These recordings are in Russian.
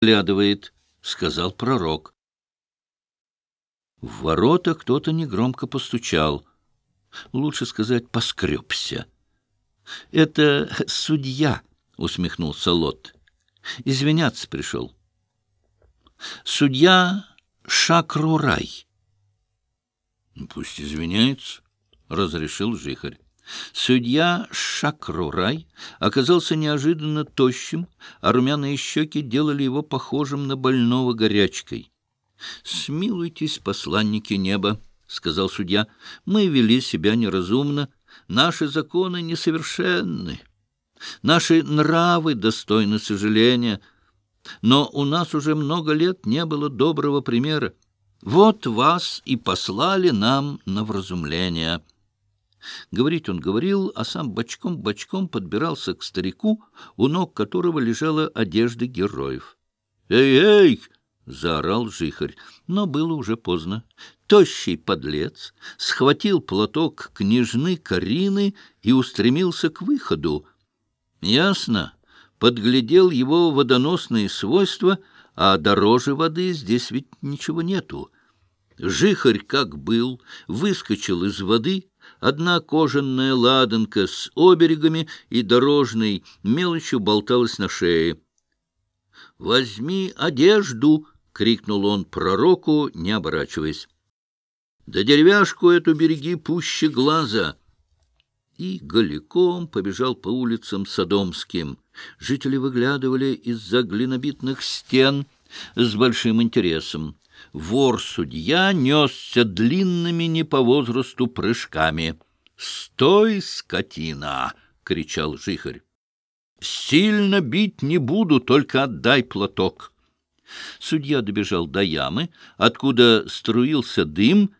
глядывает, — сказал пророк. В ворота кто-то негромко постучал. Лучше сказать, поскребся. — Это судья, — усмехнулся Лот. — Извиняться пришел. — Судья Шакрурай. — Пусть извиняется, — разрешил Жихарь. Судья Шакрурай оказался неожиданно тощим, а румяные щеки делали его похожим на больного горячкой. — Смилуйтесь, посланники неба, — сказал судья, — мы вели себя неразумно, наши законы несовершенны, наши нравы достойны сожаления, но у нас уже много лет не было доброго примера. Вот вас и послали нам на вразумление. Говорить он говорил, а сам бочком-бочком подбирался к старику, у ног которого лежала одежда героев. «Эй, эй!» — заорал жихарь, но было уже поздно. Тощий подлец схватил платок княжны Карины и устремился к выходу. Ясно, подглядел его водоносные свойства, а дороже воды здесь ведь ничего нету. Жихарь, как был, выскочил из воды, одна кожаная ладанка с оберегами и дорожной мелочью болталась на шее. «Возьми одежду!» — крикнул он пророку, не оборачиваясь. «Да деревяшку эту береги пуще глаза!» И голиком побежал по улицам Содомским. Жители выглядывали из-за глинобитных стен с большим интересом вор-судья несся длинными не по возрасту прыжками. «Стой, скотина!» — кричал жихарь. «Сильно бить не буду, только отдай платок». Судья добежал до ямы, откуда струился дым,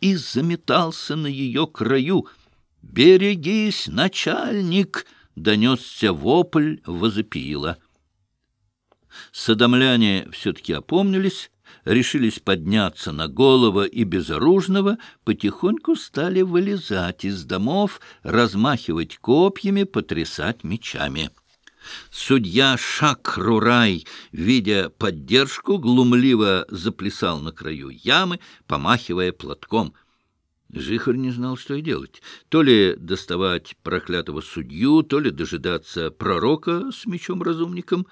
и заметался на ее краю. «Берегись, начальник!» — донесся вопль возопила. Содомляне все-таки опомнились, решились подняться на голову и безоружного, потихоньку стали вылезать из домов, размахивать копьями, потрясать мечами. Судья Шакрурай, видя поддержку, глумливо заплясал на краю ямы, помахивая платком. Жихарь не знал, что и делать. То ли доставать проклятого судью, то ли дожидаться пророка с мечом-разумником.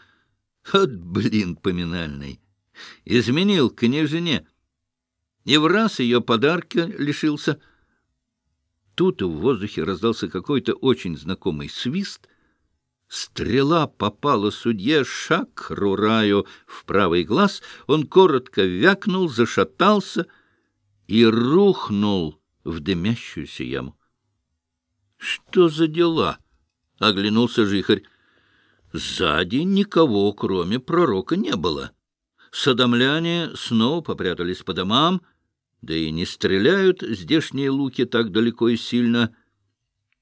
От блин поминальный! Изменил княжине, и в раз ее подарка лишился. Тут в воздухе раздался какой-то очень знакомый свист. Стрела попала судье Шакрураю в правый глаз, он коротко вякнул, зашатался и рухнул в дымящуюся яму. — Что за дела? — оглянулся жихарь. Сзади никого, кроме пророка, не было. Содомляне снова попрятались по домам, да и не стреляют здешние луки так далеко и сильно.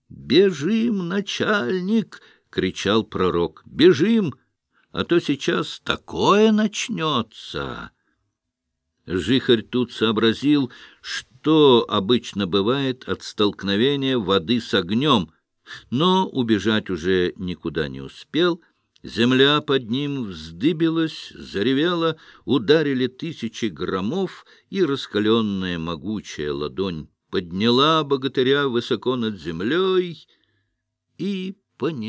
«Бежим, начальник!» — кричал пророк. «Бежим, а то сейчас такое начнется!» Жихарь тут сообразил, что обычно бывает от столкновения воды с огнем, но убежать уже никуда не успел — Земля под ним вздыбилась, заревела, ударили тысячи громов, и раскаленная могучая ладонь подняла богатыря высоко над землей и понесла.